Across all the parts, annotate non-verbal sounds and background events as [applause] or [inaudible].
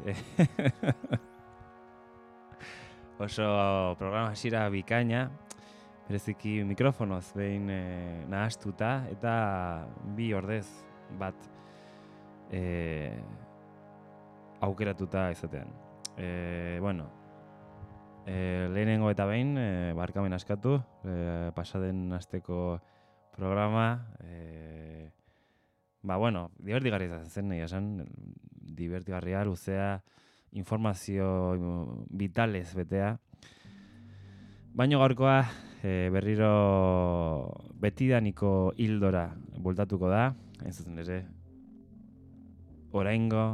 [laughs] Oso programa hasiera bikaina, bereziki mikrofonoz behin e, nahastuta eta bi ordez bat e, aukeratuta izatean. E, bueno, e, lehenengo eta behin e, barkamen askatu, e, pasaden asteko programa, e, ba bueno, divertigarri zen nahi esan, divertigarria, luzea, informazio vitalez betea. Baino gaurkoa e, berriro betidaniko hildora bultatuko da, ez zuzen ere, oraingo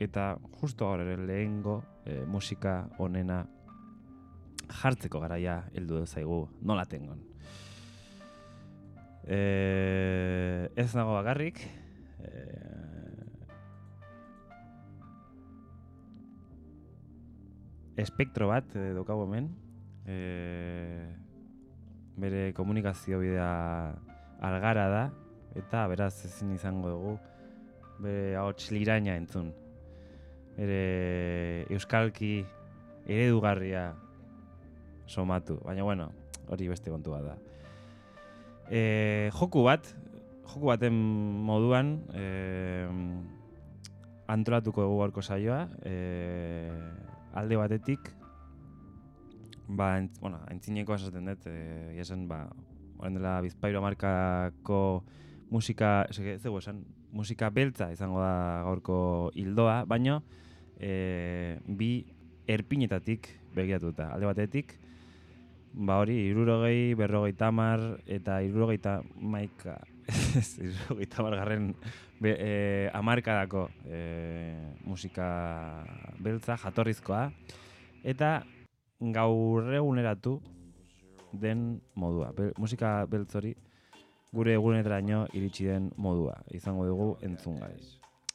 eta justo gaur ere lehengo e, musika onena jartzeko garaia heldu zaigu nola tengon. E, ez nago bakarrik, e, espektro bat e, daukagu hemen. E, bere komunikazio bidea algara da, eta beraz ezin izango dugu bere ahots liraina entzun. Bere euskalki eredugarria somatu, baina bueno, hori beste kontu bat da. E, joku bat, joku baten moduan, e, antolatuko dugu gaurko saioa, e, alde batetik ba entz, bueno, aintzineko esaten dut eh esan ba orain dela Bizpairo markako musika, ez dugu esan, musika beltza izango da gaurko hildoa, baino e, bi erpinetatik begiatuta. Alde batetik, ba hori, irurogei, berrogei tamar, eta irurogei maika, [laughs] irurogei tamar garren be, e, amarkadako e, musika beltza, jatorrizkoa, eta gaur eguneratu den modua. musika beltzori gure egunetaraino iritsi den modua. Izango dugu entzun gai.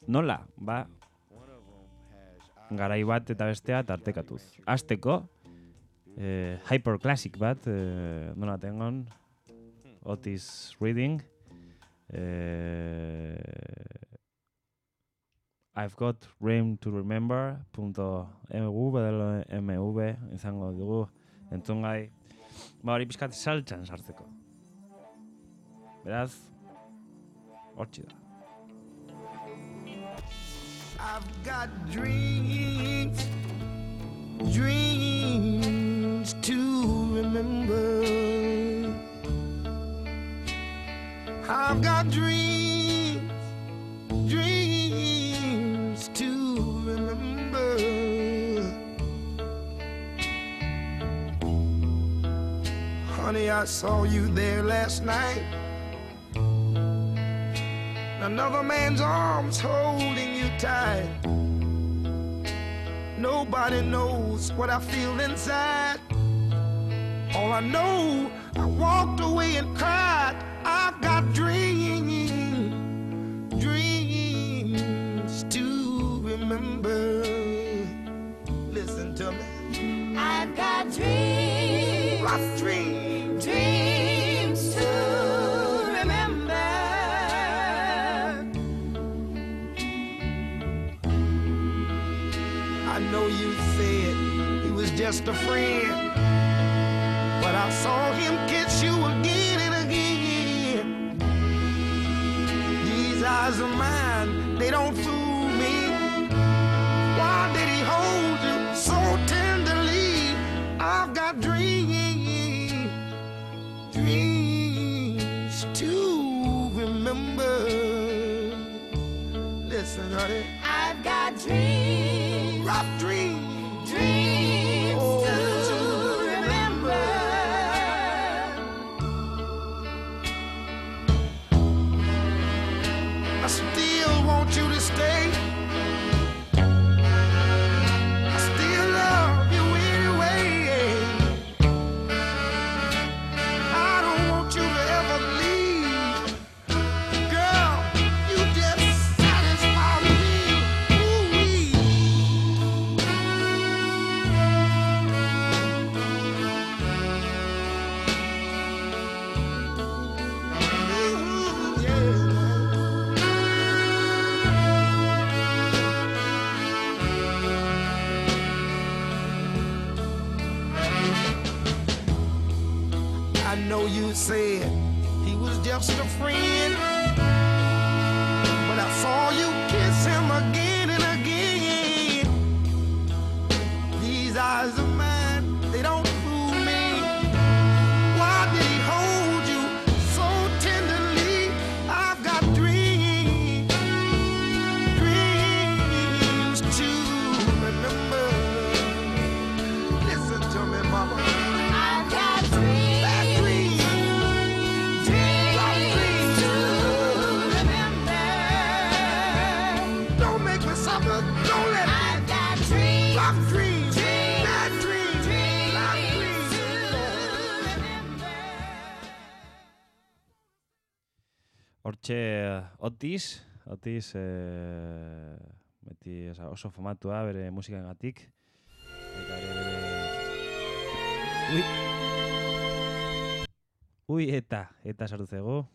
Nola, ba, garai bat eta bestea tartekatuz. Azteko, e, hyperclassic bat, e, nola tengon, Otis Reading, Eh, I've got room to remember punto mv mv izango dugu entzun gai ba hori pizkat saltxan sartzeko. Beraz hortzi da. I've got dreams dreams to remember I've got dreams, dreams to remember. Honey, I saw you there last night. Another man's arms holding you tight. Nobody knows what I feel inside. All I know, I walked away and cried. I've got dreams, dreams to remember. Listen to me. I've got dreams, dreams, dreams to remember. I know you said he was just a friend. Eyes of mine, they don't fool me. Why did he hold you so tenderly? I've got dreams, dreams to remember. Listen, honey. Hortxe, Otis, Otis, eh, beti oza, oso famatua bere musikangatik. Eta ere bere... Ui! Ui, eta, eta sartu zego.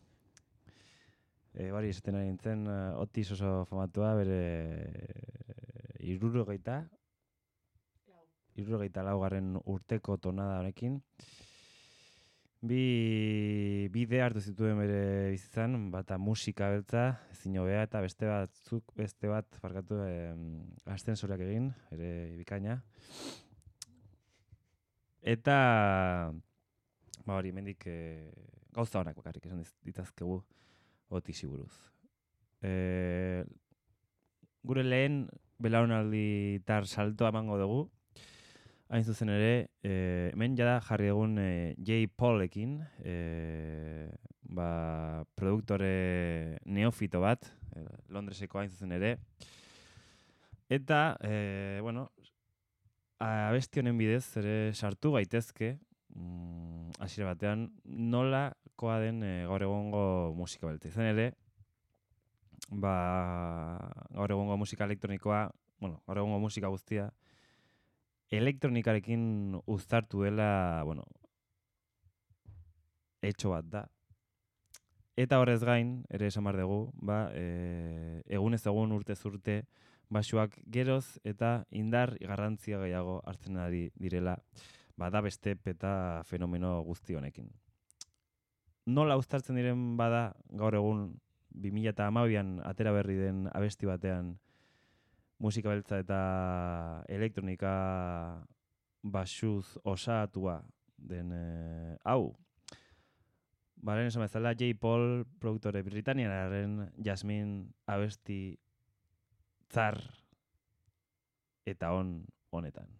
E, bari, esaten ari nintzen, eh, Otis oso famatua bere irurogeita, irurogeita laugarren urteko tonada honekin. Bi bide hartu zituen bere bizitzan, bata musika beltza, ezin hobea eta beste batzuk beste bat farkatu eh, ascensoreak egin, ere bikaina. Eta ba hori, mendik eh, gauza honak bakarrik esan ditazkegu otisi buruz. Eh, gure lehen belaunaldi tar saltoa emango dugu. Hain zuzen ere, eh, hemen jada jarri egun eh, J. Paulekin, eh, ba, produktore neofito bat, eh, Londreseko hain zuzen ere. Eta, eh, bueno, abesti honen bidez ere sartu gaitezke, mm, hasiera batean, nola koa den eh, gaur egongo musika beltza. Izan ere, ba, gaur egongo musika elektronikoa, bueno, gaur egongo musika guztia, elektronikarekin uztartu dela, bueno, etxo bat da. Eta horrez gain, ere esan behar dugu, ba, e, egun urtez urte, basuak geroz eta indar garrantzia gehiago hartzen ari direla, bada beste peta fenomeno guzti honekin. Nola uztartzen diren bada gaur egun 2012an atera berri den abesti batean musika beltza eta elektronika basuz osatua den eh, hau. Baren esan bezala, J. Paul, produktore britanianaren Jasmine abesti zar eta on honetan.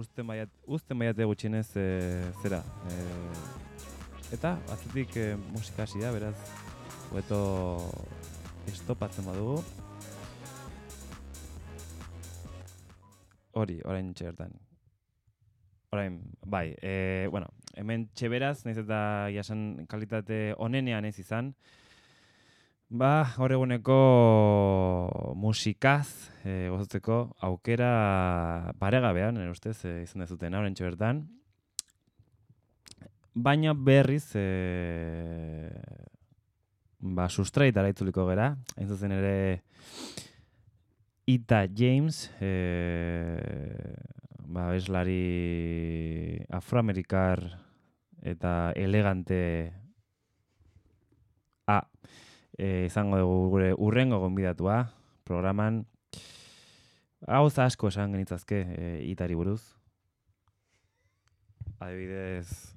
En, uzten baiat, uzten baiate gutxienez eh, zera. Eh, eta, atzetik eh, musika hasi da, beraz, hobeto estopatzen badugu. Hori, orain bertan. Orain, bai, e, bueno, hemen txeberaz, nahiz eta jasan kalitate onenean ez izan, ba, hor eguneko musikaz e, gozatzeko aukera paregabean, nire ustez, e, izan dezuten orain bertan. Baina berriz, e, ba, sustraitara itzuliko gera, hain zuzen ere, Ita James, e, ba, abeslari afroamerikar eta elegante e, izango dugu gure urrengo gonbidatua programan gauza asko esan genitzazke e, itari buruz. Adibidez,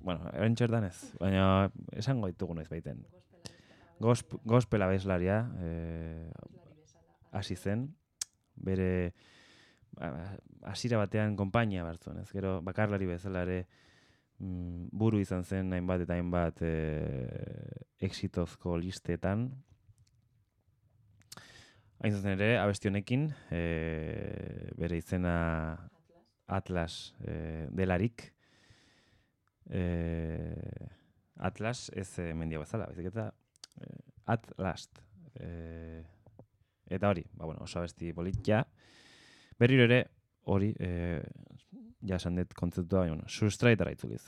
bueno, erentxertan ez, baina esango ditugu noiz baiten. Gosp, gospel abeslaria, e, hasi zen, bere hasiera batean konpainia hartzuen, ez gero bakarlari bezala ere mm, buru izan zen hainbat eta hainbat e, exitozko listetan. Hain zuzen ere, abesti honekin, e, bere izena Atlas e, delarik. E, Atlas ez e, mendia bezala, baizik eta e, Atlast. E, eta hori, ba, bueno, oso abesti politia. Berriro ere, hori, e, ja esan dut kontzeptua, bueno, sustraitara itzuliz.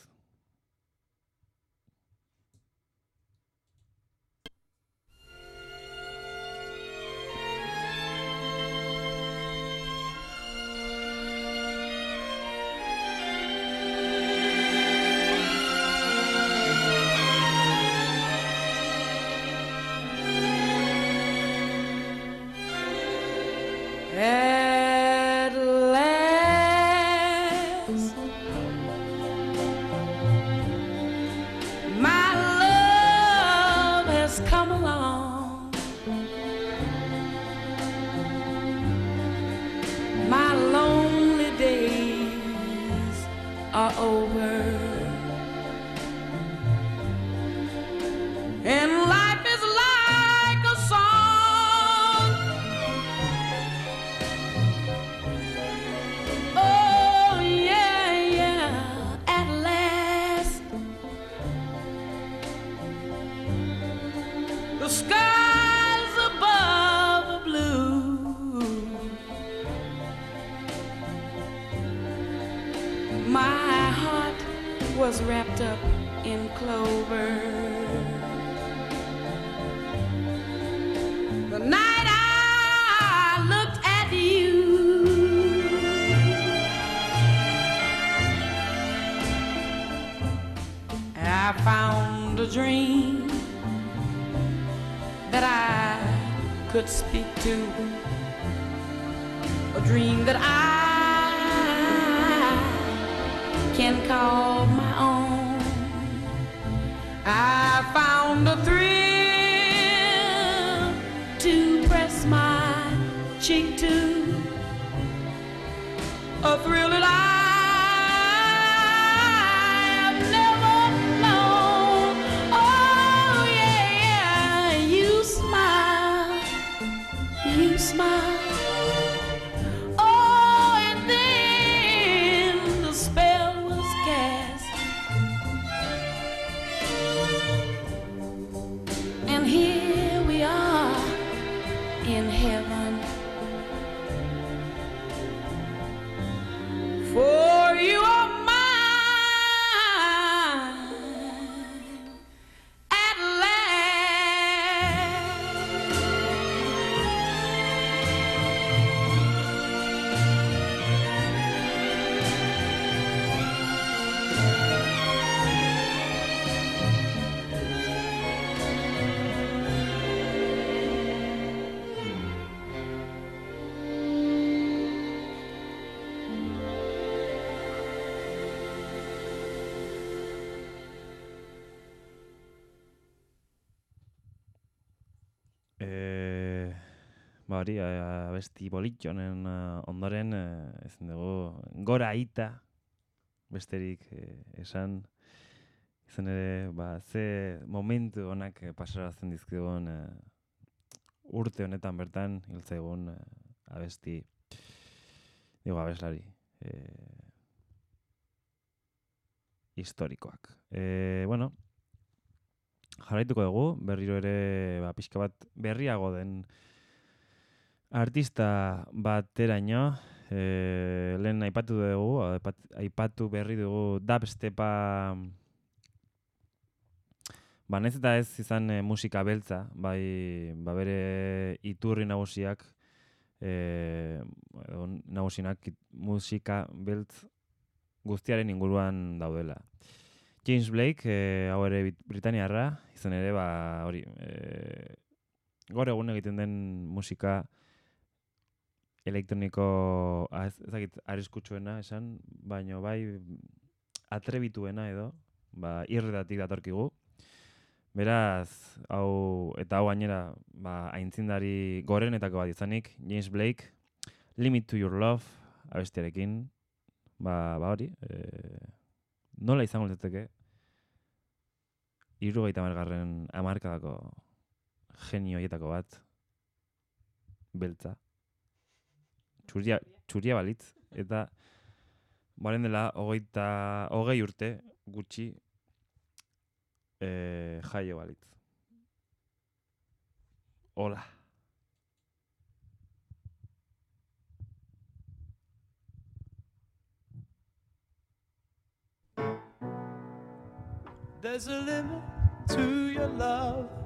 You. Hori, eh, abesti bolitxonen eh, ondoren, eh, ezin dugu, gora aita, besterik esan, izan ere, ba, ze momentu honak pasarazten dizkigun urte honetan bertan, hiltzaigun eh, abesti, digo, abeslari, eh, historikoak. Eh, bueno, jarraituko dugu, berriro ere ba, pixka bat berriago den artista bateraino, e, lehen aipatu dugu, aipat, aipatu berri dugu dubstepa ba, nahiz eta ez izan e, musika beltza, bai ba, bere iturri nagusiak e, edo nagusinak musika beltz guztiaren inguruan daudela. James Blake, eh, hau ere Brit- Britaniarra, izan ere, ba, hori, eh, gaur egun egiten den musika elektroniko, ah, ez, dakit, arriskutsuena esan, baino bai atrebituena edo, ba, irretatik datorkigu. Beraz, hau, eta hau gainera, ba, aintzindari gorenetako bat izanik, James Blake, Limit to Your Love, abestiarekin, ba, ba hori, e, nola izango litzateke, irugaita margarren amarkadako genio horietako bat, beltza, txuria, txuria balitz, eta baren dela, hogeita, hogei urte gutxi e, jaio balitz. Hola. There's a limit to your love.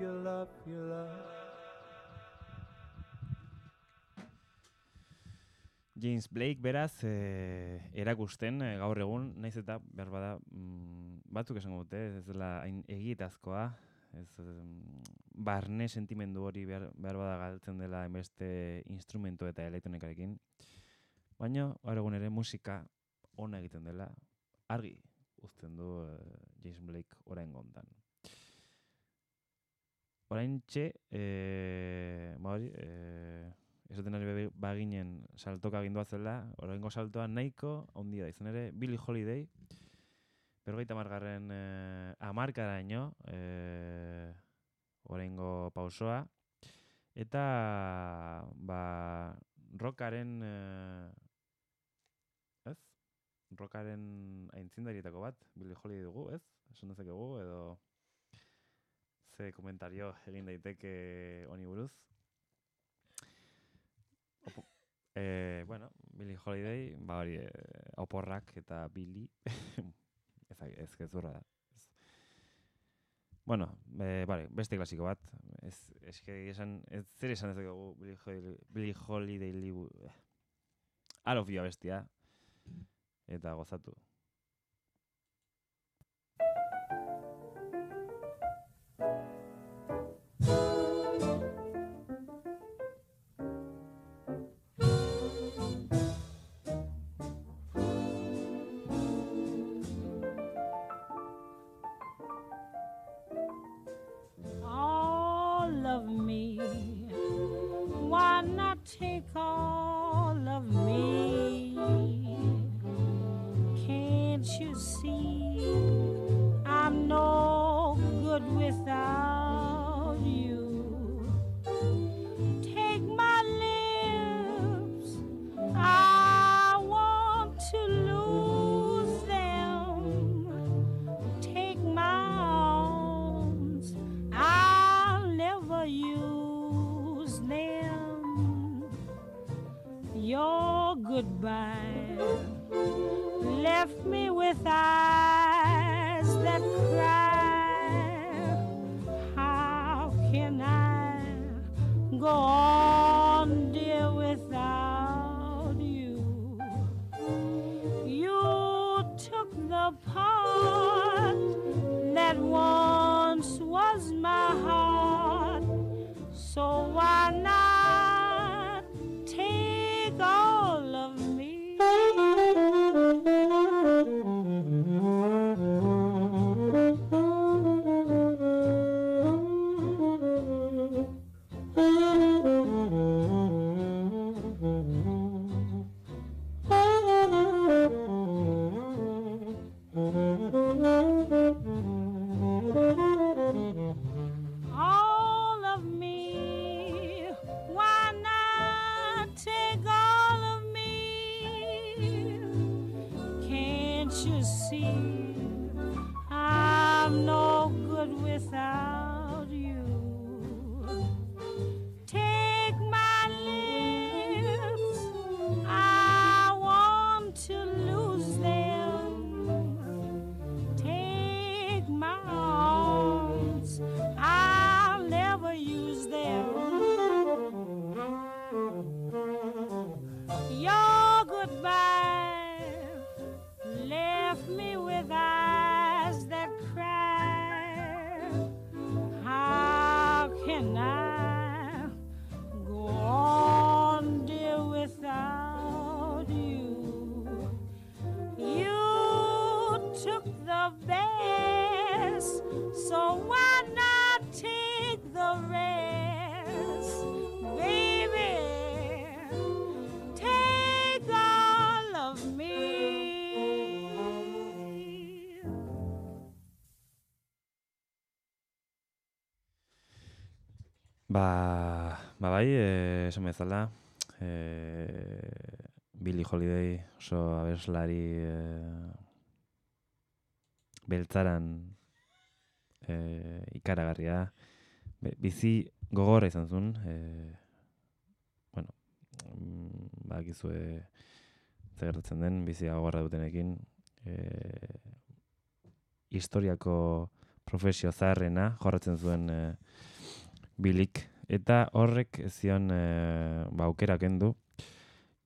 You love, you love. James Blake beraz eh, erakusten eh, gaur egun, naiz eta behar bada mm, batzuk esango dute, ez dela hain egietazkoa, ez em, barne sentimendu hori behar, behar bada galtzen dela enbeste instrumento eta elektronikarekin. Baina gaur egun ere musika ona egiten dela, argi uzten du eh, James Blake orain gontan. Orain txe, eh, ba hori, eh, esaten ari baginen saltoka gindua zela, oraingo saltoa nahiko handia da izan ere, Billie Holiday, berrogeita margarren eh, amarkaraino, eh, oraingo pausoa, eta ba, rockaren, eh, ez? Rockaren aintzindarietako bat, Billie Holiday dugu, ez? Esan dezakegu, edo ze komentario egin daiteke honi buruz. Opo, eh, bueno, Billie Holiday, ba hori, eh, oporrak eta Billy, [laughs] ez, ez gezurra da. Ez. Bueno, eh, vale, beste klasiko bat, ez, eske esan, ez zer esan ez dugu Billie Holiday, Billie Holiday libu, eh. Bestia, eta gozatu. Goodbye bai, eh, esan bezala, eh, Billie Holiday oso abeslari eh, beltzaran eh, ikaragarria. Bizi gogorra izan zuen, eh, bueno, mm, zer gertatzen den, bizi gogorra dutenekin, eh, historiako profesio zaharrena jorratzen zuen e, bilik. Eta horrek zion e, ba, aukera kendu.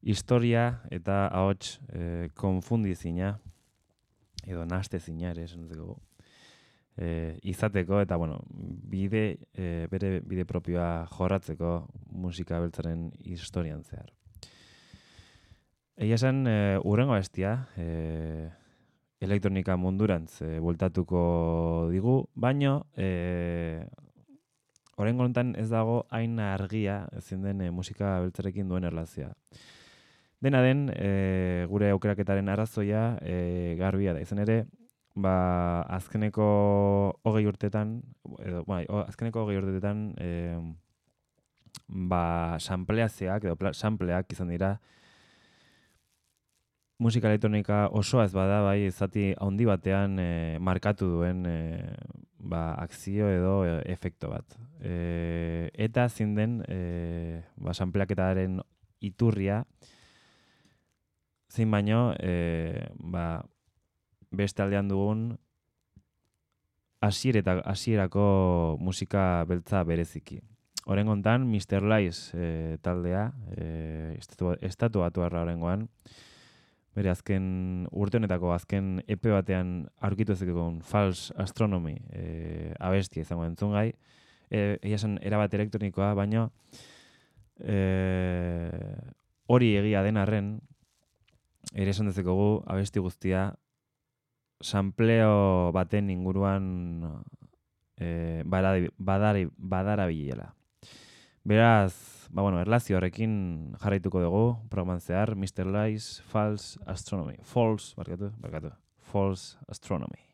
Historia eta ahots e, konfundizina, edo nastezina ere esan dugu. E, izateko eta bueno, bide, e, bere bide propioa jorratzeko musika beltzaren historian zehar. Egia esan, e, urrengo bestia, e, elektronika mundurantz e, bueltatuko digu, baino e, Horrengo honetan ez dago hain argia ezin den e, musika beltzarekin duen erlazioa. Dena den, e, gure aukeraketaren arrazoia e, garbia da. Izan ere, ba, azkeneko hogei urtetan, edo, bai, azkeneko hogei urtetan, e, ba, sampleazeak, edo sampleak izan dira, musika elektronika osoa ez bada, bai, zati handi batean e, markatu duen e, ba, akzio edo e, efekto bat. E, eta zin den, e, ba, sampleaketaren iturria, zein baino, e, ba, beste aldean dugun, hasier eta hasierako musika beltza bereziki. Horen kontan, Mr. Lies e, taldea, e, estatu, estatu batu horrengoan, bere azken urte honetako azken epe batean aurkitu ezekekon False Astronomy e, abestia izango entzun gai. E, egia esan erabat elektronikoa, baino e, hori egia den arren, ere esan dezekogu abesti guztia sampleo baten inguruan e, badari, badari, badarabilela. Beraz, ba bueno, erlazio horrekin jarraituko dugu, programan zehar, Mr. Lies, False Astronomy. False, barkatu, barkatu. False Astronomy.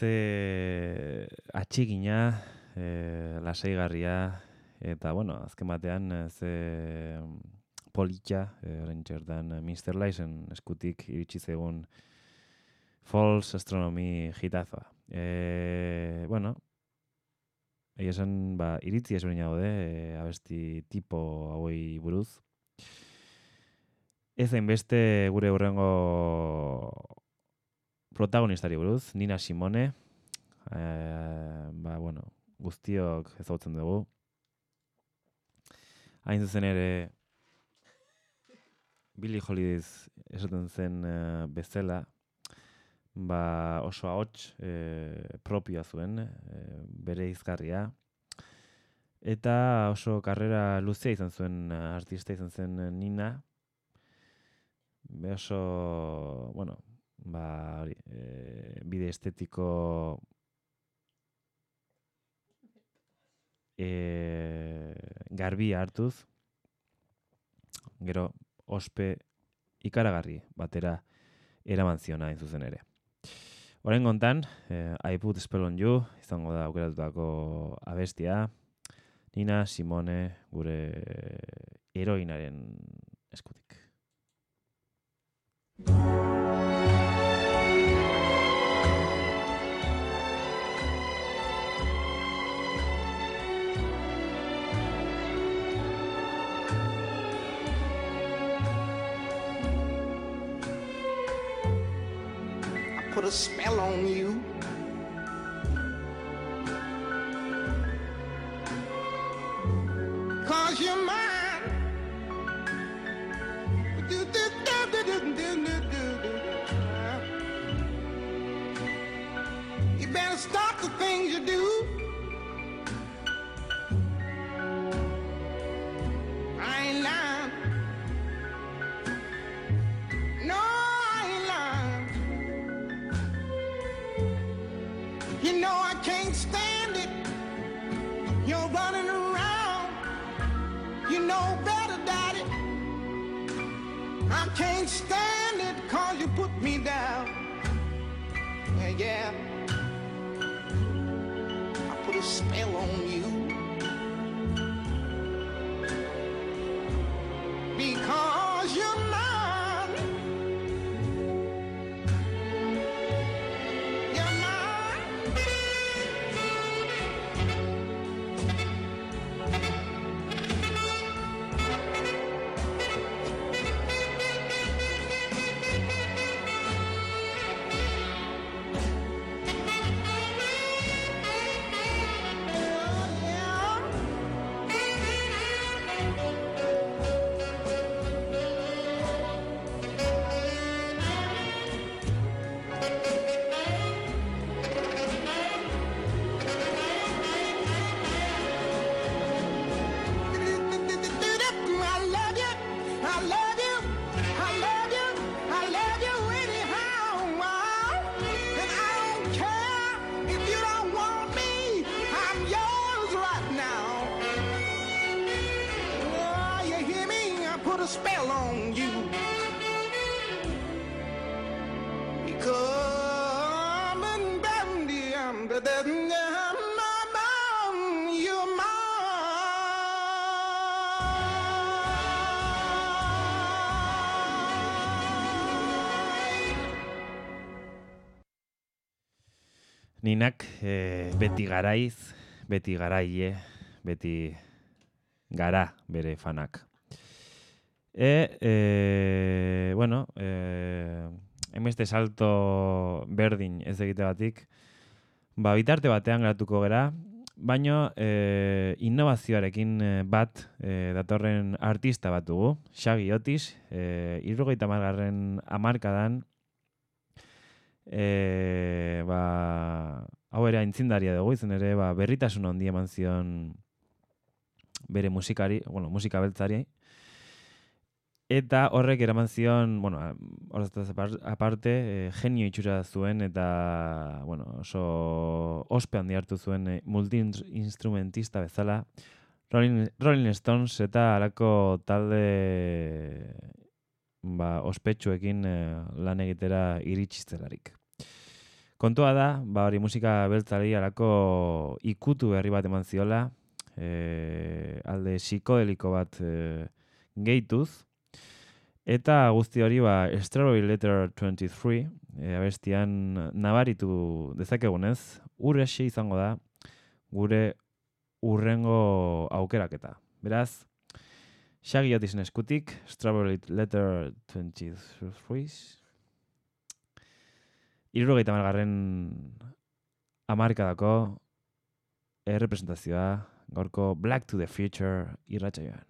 Ze atxigina, e, lasaigarria, eta, bueno, azken batean, e, ze politxa, e, orain txertan, e, Mr. Lysen eskutik iritsi zegun False Astronomy hitazoa. E, bueno, egia esan, ba, iritzi ezberdina daude, e, abesti tipo hauei buruz. Ez hainbeste gure hurrengo protagonistari buruz, Nina Simone, e, ba, bueno, guztiok ezagutzen dugu. Hain zuzen ere, Billy Holidays esaten zen eh, bezala, ba oso ahots e, propioa zuen, e, bere izgarria. Eta oso karrera luzea izan zuen artista izan zen Nina. Be oso, bueno, ba, hori, e, bide estetiko e, garbia hartuz, gero ospe ikaragarri batera eraman ziona hain zuzen ere. Horen kontan, eh, I put spell on you, izango da aukeratutako abestia, Nina Simone gure heroinaren eskutik. A spell on you. Cause you're mine. Yeah. I put a spell on you. Put a spell on you. Because you're mine. Ninak eh, beti garaiz, beti garaie, beti gara bere fanak. E, e, bueno, e, emeste salto berdin ez egite batik, ba, bitarte batean geratuko gera, baino e, innovazioarekin bat e, datorren artista bat dugu, Xabi Otis, e, irrogeita margarren amarkadan, e, ba, hau ere aintzindaria dugu, izan ere ba, berritasun handi eman zion bere musikari, bueno, musika beltzari, Eta horrek eraman zion, bueno, horretaz aparte, e, genio itxura zuen eta, bueno, oso ospe handi hartu zuen e, multi-instrumentista bezala. Rolling, Rolling Stones eta alako talde ba, ospetsuekin e, lan egitera iritsiztelarik. Kontua da, ba, hori musika beltzari alako ikutu berri bat eman ziola, e, alde psikodeliko bat e, gehituz, Eta guzti hori ba, Strawberry Letter 23 e, eh, abestian nabaritu dezakegunez, urrexe izango da gure urrengo aukeraketa. Beraz, Shaggy Otisen eskutik, Strawberry Letter 23, irurogeita margarren amarkadako errepresentazioa gaurko Black to the Future irratxaioan.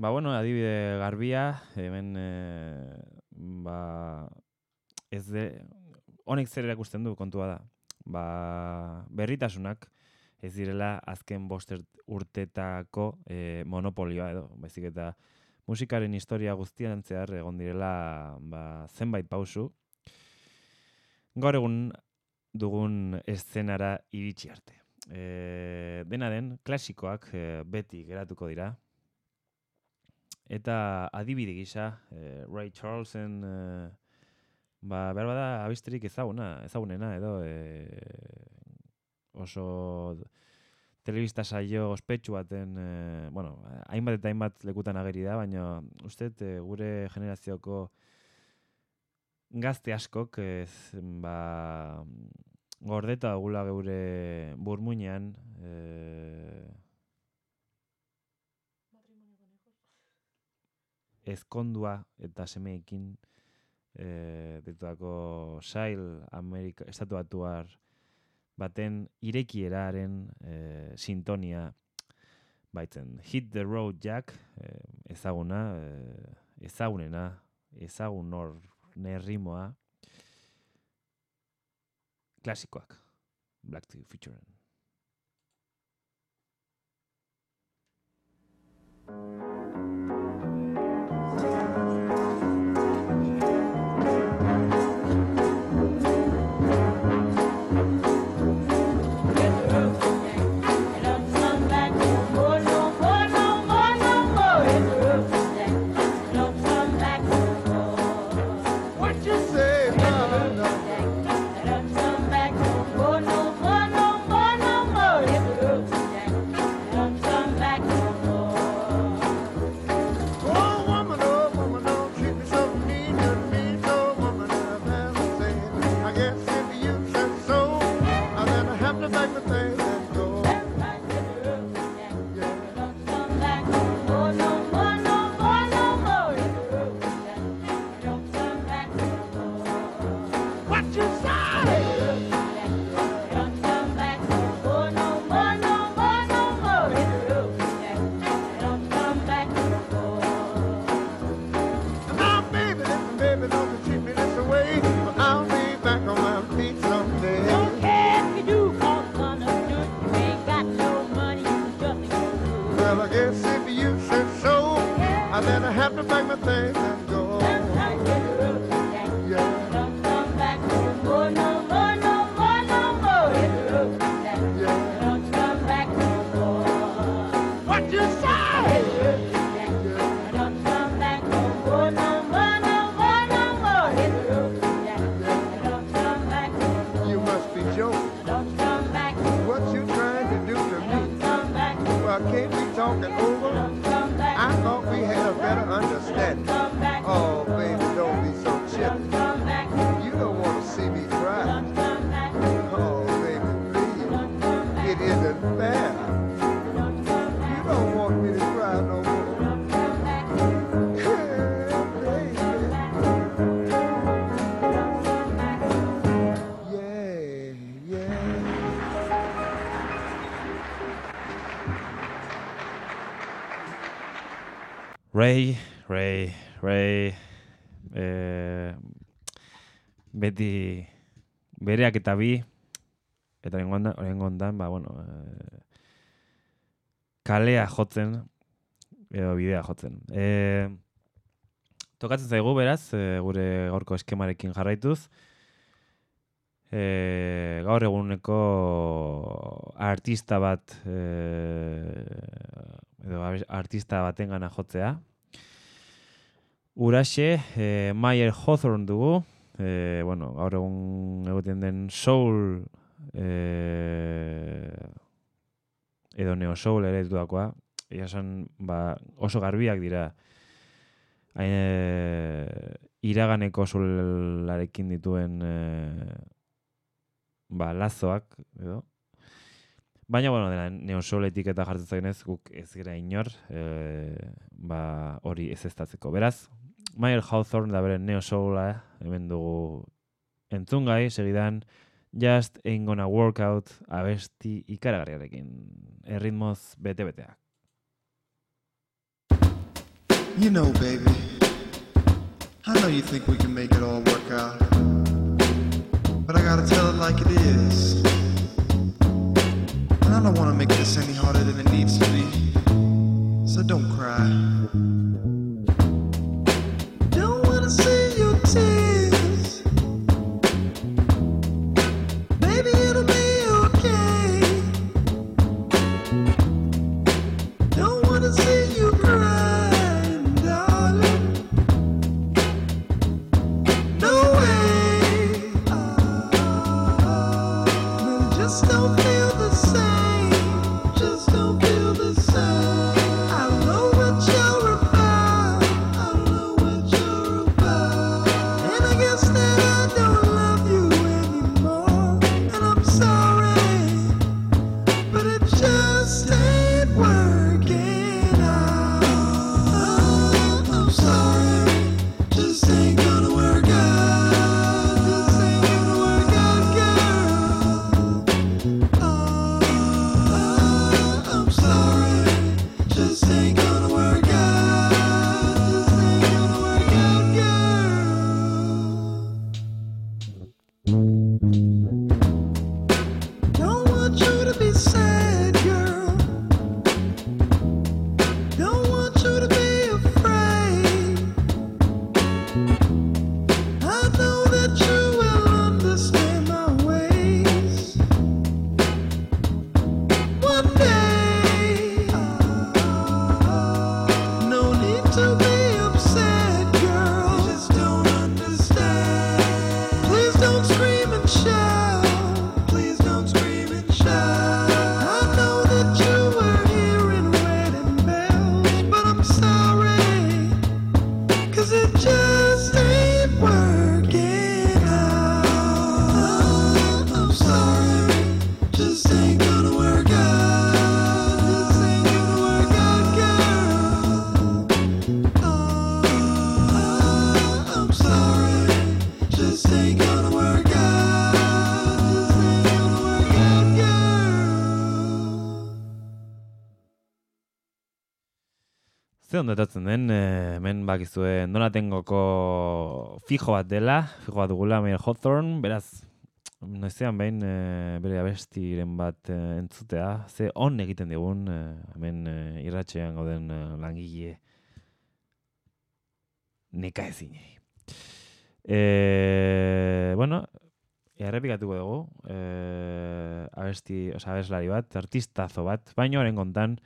ba, bueno, adibide garbia, hemen, e, ba, ez de, honek zer erakusten du kontua da. Ba, berritasunak, ez direla azken boster urtetako e, monopolioa edo, baizik eta musikaren historia guztian zehar egon direla ba, zenbait pausu, gaur egun dugun eszenara iritsi arte. E, dena den, klasikoak e, beti geratuko dira, Eta adibide gisa, eh, Ray Charlesen eh, ba, behar bada abisterik ezaguna, ezagunena edo eh, oso telebista saio ospetsu baten, eh, bueno, hainbat eta hainbat lekutan ageri da, baina uste eh, gure generazioko gazte askok ez, ba, gordeta gula geure burmuinean, eh, ezkondua eta semeekin e, ditutako sail Amerika, estatu batuar baten irekieraren e, sintonia baitzen. Hit the road Jack, e, ezaguna, e, ezagunena, ezagun hor nerrimoa, klasikoak, Black Tea featuren. Ray, Ray, Ray, e, beti bereak eta bi, eta horrengo ondan, ba, bueno, e, kalea jotzen, edo bidea jotzen. E, tokatzen zaigu, beraz, e, gure gaurko eskemarekin jarraituz, e, gaur eguneko artista bat e, edo artista baten gana jotzea. Uraxe, e, Mayer Hawthorne dugu, e, bueno, gaur egun egoten den soul e, edo neo soul ere ditudakoa, egia esan, ba, oso garbiak dira e, iraganeko soularekin dituen e, ba, lazoak, edo. Baina, bueno, dela, neosoletik eta jartzen guk ez gara inor, e, ba, hori ez eztatzeko. Beraz, Mayer Hawthorne da bere neosoula, hemen dugu entzungai, segidan, Just Ain't Gonna Work Out abesti ikaragarriarekin. Erritmoz bete-beteak. You know, baby, I know you think we can make it all work out. But I gotta tell it like it is. And I don't wanna make this any harder than it needs to be. So don't cry. Ondo etatzen den, eh, hemen bakizue Donatengoko fijo bat dela, fijo bat dugula, Mayer Hawthorne, beraz, noizean behin eh, bere abestiren bat eh, entzutea, ze on egiten digun, eh, hemen eh, irratxean gauden eh, langile neka ezinei. Eh, bueno, errepikatuko dugu, eh, abesti, oza, abeslari bat, artistazo bat, baino haren kontan,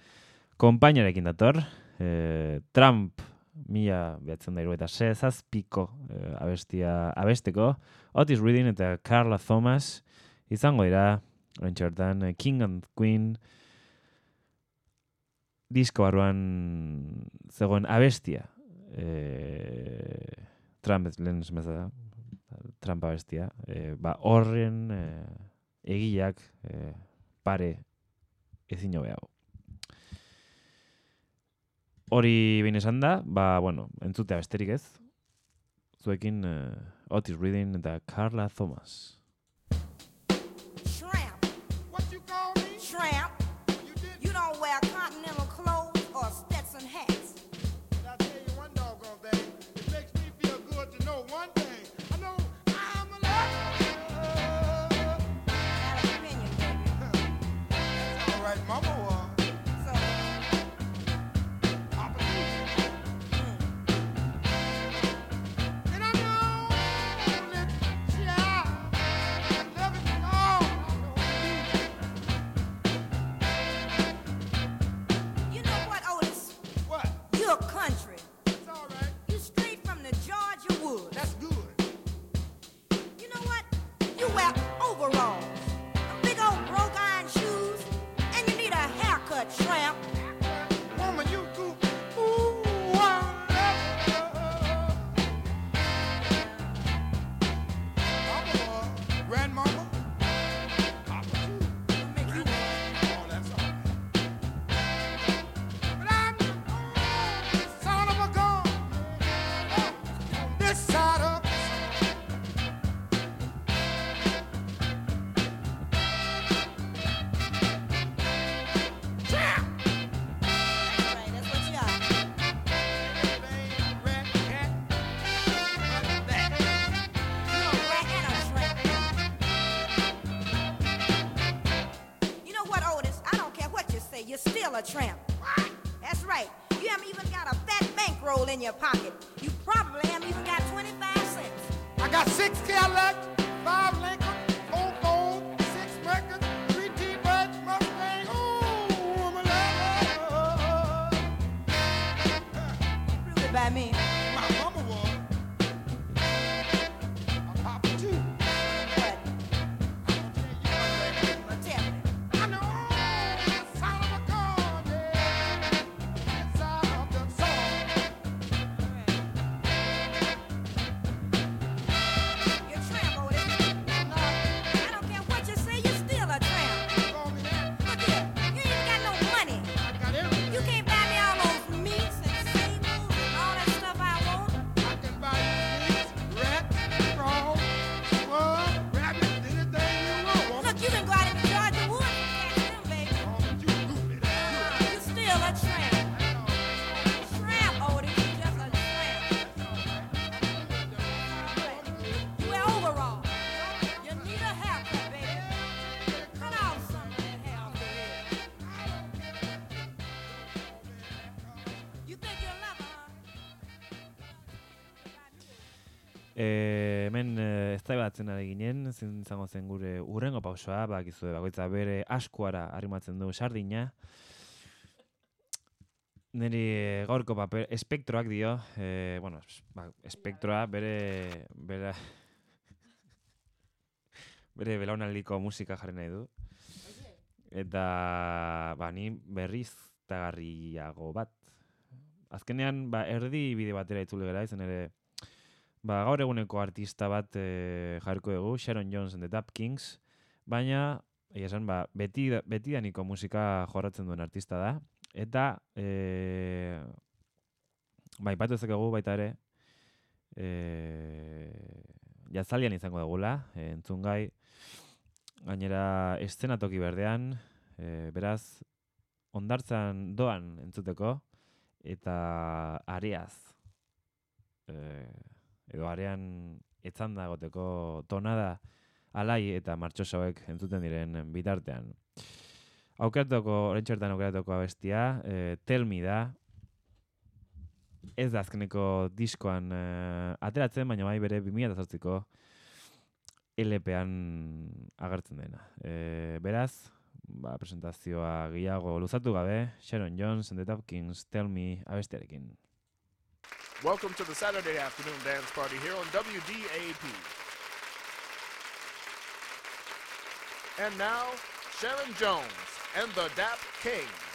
konpainarekin dator, eh, Trump mila behatzen da eta se zazpiko eh, abestia abesteko, Otis Reading eta Carla Thomas izango dira, oraintxe bertan, eh, King and Queen disko barruan zegoen abestia. Eh, Trump lehen esan bezala, Trump abestia. Eh, ba, horren eh, egileak eh, pare ezin hobeago. Hori behin esan da, ba, bueno, entzutea besterik ez. Zuekin eh, Otis Reading eta Carla Thomas. Tramp. What you call me? Tramp. You did. You don't wear continental clothes or Stetson hats. I'll tell you one doggone thing. It makes me feel good to know one thing. Izango zen gure urrengo pausoa, bakizue bakoitza bere askuara arrimatzen du sardina. Neri e, gaurko paper, espektroak dio, e, bueno, ba, espektroa bere, bere, [laughs] bere belaunaldiko musika jarri nahi du. Eta, ba, ni berriz tagarriago bat. Azkenean, ba, erdi bide batera itzuli gara, izan ere, ba, gaur eguneko artista bat e, jarriko dugu, Sharon Jones and the Tap Kings, baina, esan, ba, beti, betidaniko musika jorratzen duen artista da, eta, e, ba, ipatu ezakegu baita ere, e, jazalian izango dugula, e, entzungai, gainera eszenatoki berdean, e, beraz, ondartzan doan entzuteko, eta areaz, e, edo arean etzanda egoteko tonada alai eta martxosauek entzuten diren bitartean. Aukeratuko, orentxertan aukeratuko abestia, e, Tell Me da, ez da azkeneko diskoan e, ateratzen, baina bai bere 2008ko LP-an agertzen dena. E, beraz, ba, presentazioa gehiago luzatu gabe, Sharon Jones and the Tap Kings, Tell Me abestiarekin. Welcome to the Saturday afternoon dance party here on WDAP. And now, Sharon Jones and the Dap Kings.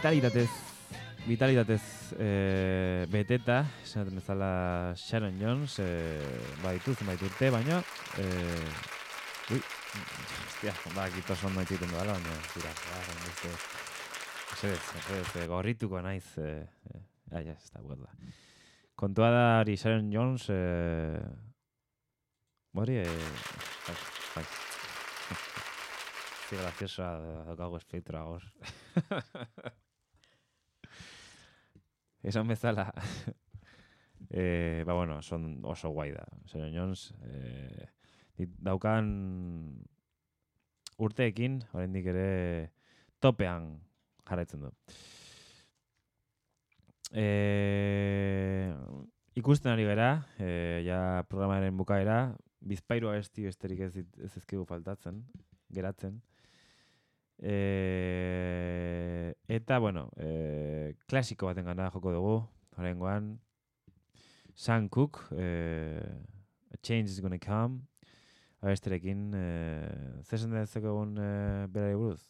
Vitalitatez, vitalitatez e, beteta, esaten bezala Sharon Jones, e, baditu zenbait urte, baina, e, ui, hostia, ba, kito ondo egiten duela, baina, tira, ba, beste, mesedez, mesedez, gorrituko naiz, e, e, ah, ja, ez da, da. Kontua da, hori Sharon Jones, e, hori, e, bai, bai. [laughs] Qué graciosa daukagu espektroa gaur. [laughs] Esan bezala, [laughs] eh, ba bueno, son oso guai da. Jones, eh, dit- daukan urteekin, oraindik ere topean jarraitzen du. E, ikusten ari gara, e, ja programaren bukaera, bizpairu abesti besterik ez, ez ezkigu faltatzen, geratzen. E, eta, bueno, e, klasiko baten gana joko dugu, horrengoan, Sam Cooke, e, A Change is Gonna Come, abesterekin, e, zesan dezak egun e, berari buruz?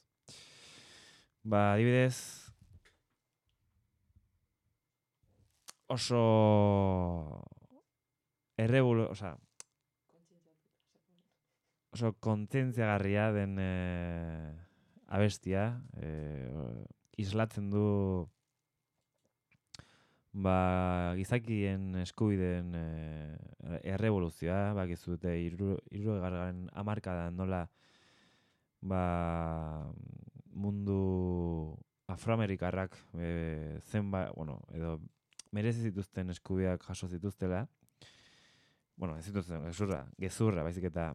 Ba, adibidez, oso errebulu, osea, oso kontzientziagarria den eh, abestia, eh, islatzen du ba, gizakien eskubideen eh, errevoluzioa, bakizu dute irugarren amarkadan nola ba, mundu afroamerikarrak e, zenba, bueno, edo merezi zituzten eskubiak jaso zituztela, bueno, ez zituzten, gezurra, gezurra, baizik eta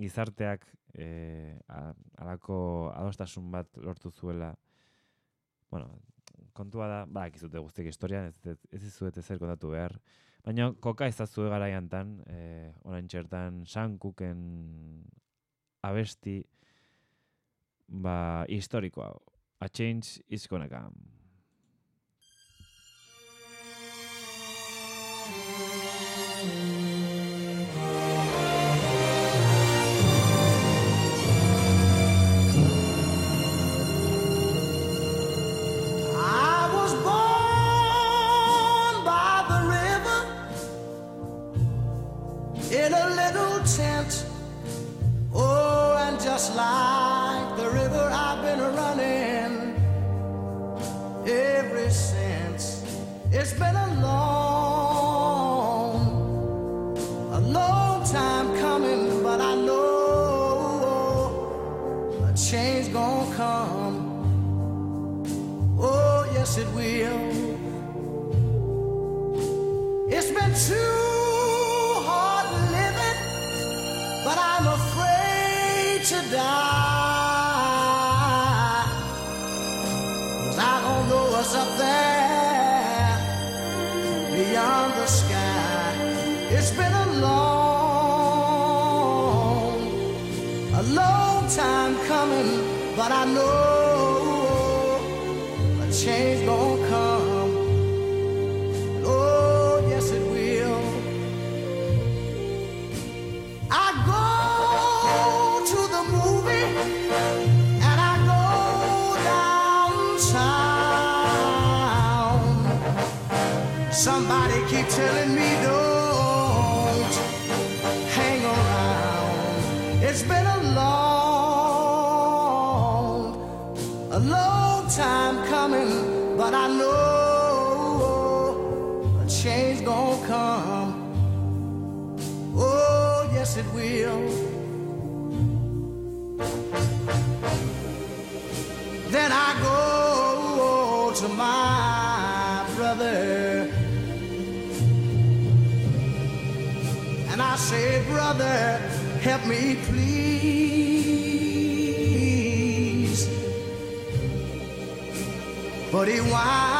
gizarteak e, alako adostasun bat lortu zuela, bueno, kontua da, ba, ekizute guztiek historian, ez, ez, ez zer kontatu behar, baina koka ezazue garaian tan, e, orain txertan, sankuken abesti, ba, historikoa, a change is gonna come. It's been a telling me say, Brother, help me please. But he winds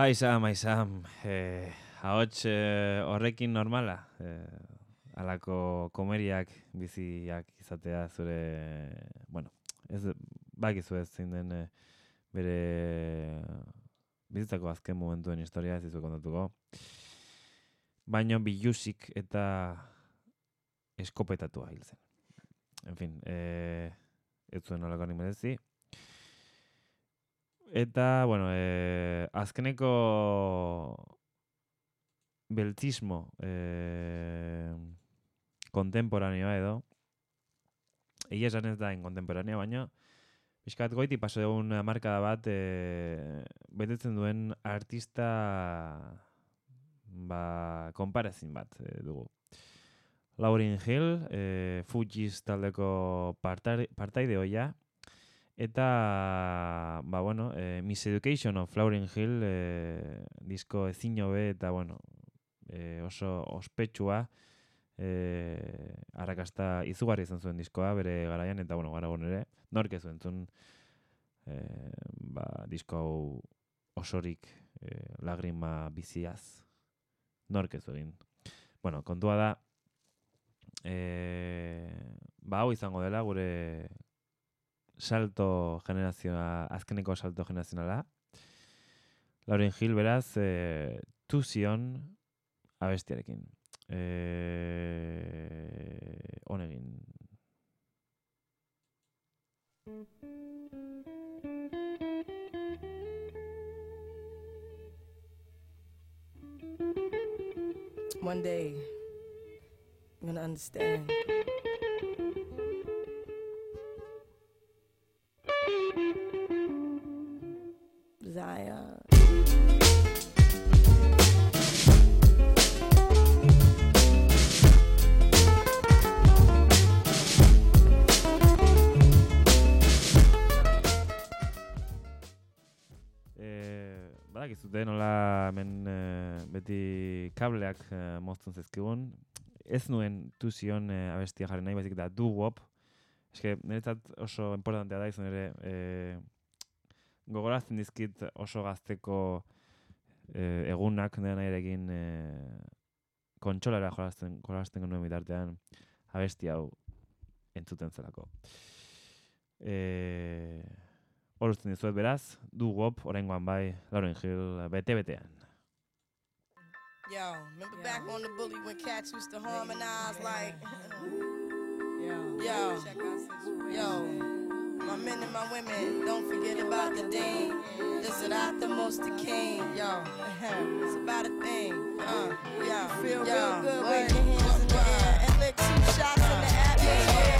Aizam, aizam, eh, ahots eh, horrekin normala, eh, alako komeriak biziak izatea zure, bueno, ez bakizu ez zein den eh, bere bizitzako azken momentuen historia ez dizu kontatuko. Baina bilusik eta eskopetatua hil zen. En fin, e, ez zuen nolako nik merezi. Eta, bueno, e, azkeneko beltismo e, kontemporaneoa edo, egia esan ez da en kontemporanea, baina pixkat goiti paso egun markada bat e, betetzen duen artista ba, konparezin bat e, dugu. Lauryn Hill, e, Fugees taldeko partari- partaide hoia, eta, ba, bueno, e, Miseducation of Lauryn Hill e, disko ezin hobe eta, bueno, e, oso ospetsua, e, arrakasta izugarri izan zuen diskoa bere garaian, eta, bueno, gara ere, nork ez entzun e, ba, disko hau osorik e, lagrima biziaz, nork ez egin. Bueno, kontua da, e, ba hau izango dela gure salto generazioa, azkeneko salto generazionala. Lauren Hill beraz, e, Tuzion abestiarekin. E, honegin. One day, I'm gonna understand. Beti kableak e, mozten zezkigun. Ez nuen tuzion e, abestia jarri nahi, baizik da doo-wop. Eske, niretzat oso importantea da izan ere, e, gogorazten dizkit oso gazteko e, egunak nire nahiarekin e, kontsolara jolasten, jolasten genuen bitartean abesti hau entzuten zelako. E, hor uzten dizuet beraz, du wop, oraingoan bai, Lauren Hill, bete-betean. Yo, remember back on the bully when cats used to harmonize like. Yo, Yo. check out Six Yo, my men and my women, don't forget about the dean. This is not the most the king. Yo, [laughs] it's about a thing. Uh, yo, Feel yo, real good, wave your hands in the air and lick two shots in the atmosphere.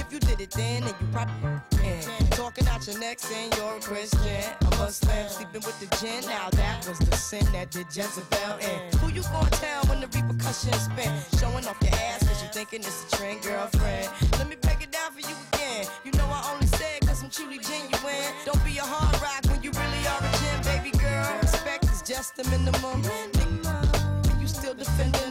You did it then, then you probably can. Talking out your neck saying you're a Christian, a Muslim, sleeping with the gin. Now that was the sin that did Jezebel in. Who you gonna tell when the repercussions spin? Showing off your ass cause you thinking it's a trend, girlfriend. Let me break it down for you again. You know I only said cause I'm truly genuine. Don't be a hard rock when you really are a gem, baby girl. Respect is just the minimum. Nigga, you still defending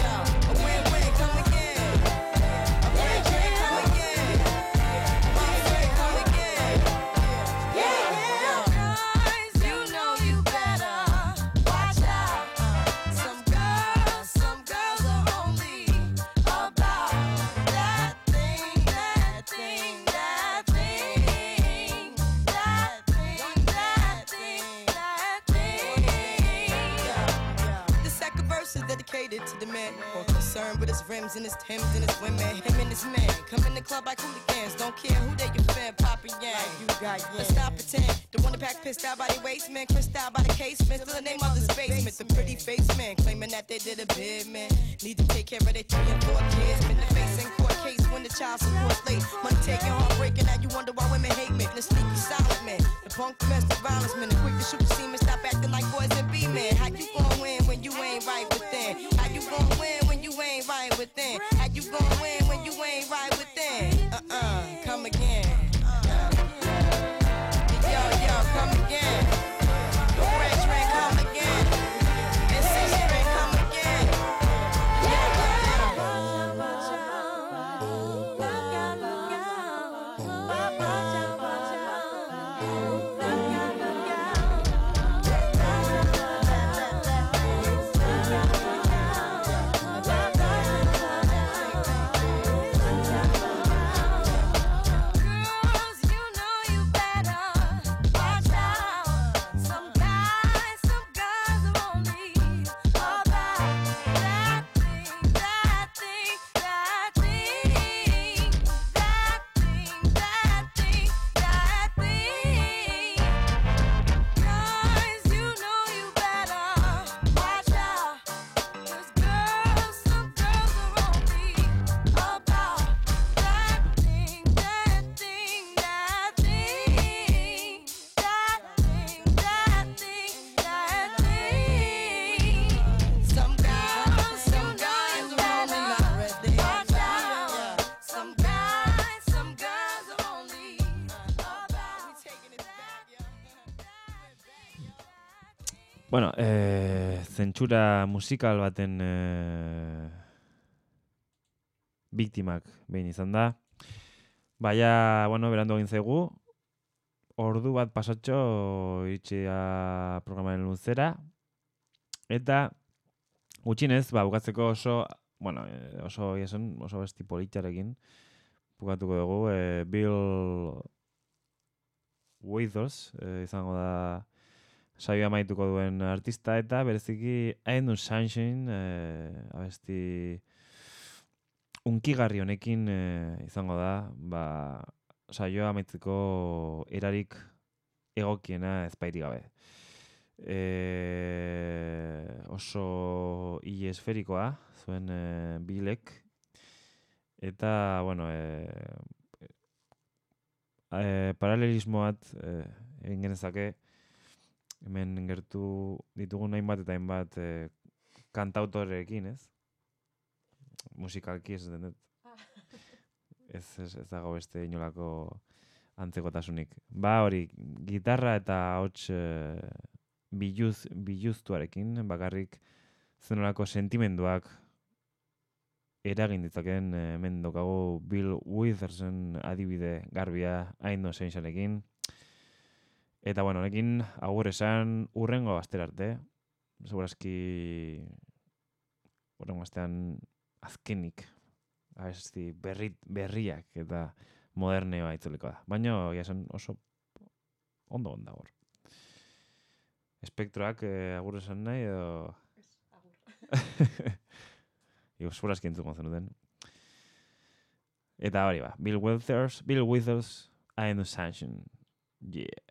Rims and his Timbs and his women. Him and his man come in the club like hooligans. Don't care who they your fan, poppin' yang. You got Let's stop pretend. The one that pack pissed out by the waistman, crissed out by the casement. Still the name of the basement. The pretty face man claiming that they did a bid, man. Need to take care of their three and four kids. Been the face in court case when the child support's late. Money taking, heartbreaking. Now you wonder why women hate me. The sneaky silent man. The punk domestic violence man. The quick to shoot the semen. Stop within. How you gon' win Bueno, e, zentsura musikal baten e, biktimak behin izan da. Baina, bueno, berandu egin zaigu, ordu bat pasatxo itxia programaren luzera, eta gutxinez, ba, bukatzeko oso, bueno, eh, oso, esan, oso besti politxarekin, bukatuko dugu, e, Bill Withers, e, izango da, saioa amaituko duen artista eta bereziki I No Sunshine eh, abesti unkigarri honekin eh, izango da. Ba, saioa amaitzeko erarik egokiena ezpairi gabe. Eh, oso hile esferikoa zuen eh, bilek. Eta bueno eh, eh, paralelismo bat eh, egin genezake hemen gertu ditugun hainbat eta hainbat eh, kantautorekin, ez? Musikalki ez denet. Ez, ez, ez dago beste inolako antzekotasunik. Ba hori, gitarra eta hots eh, biluz, biluztuarekin, bakarrik zenolako sentimenduak eragin ditzaken eh, hemen dokagu Bill Withersen adibide garbia hain dozein Eta bueno, honekin agur esan urrengo astera arte. Segurazki urrengo astean azkenik abesti berri, berriak eta moderneo itzuliko da. Baina ja esan oso ondo onda hor. Espektroak eh, agur esan nahi edo... [laughs] Igo, segurazki entzuko zenuten. Eta hori ba, Bill Withers, Bill Withers, I am the sunshine. Yeah.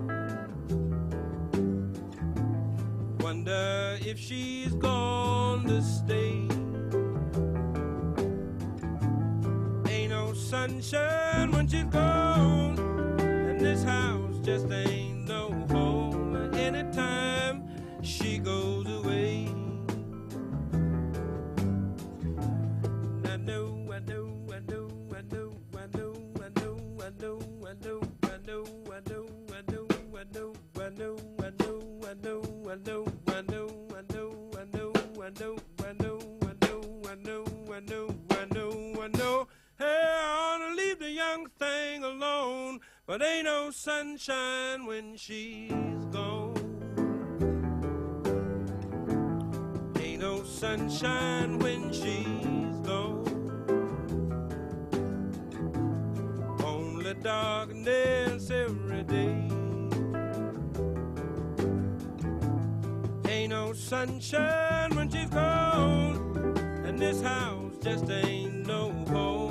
Wonder if she's gone to stay. Ain't no sunshine when she's gone, and this house just ain't young thing alone, but ain't no sunshine when she's gone. Ain't no sunshine when she's gone. Only darkness every day. Ain't no sunshine when she's gone, and this house just ain't no home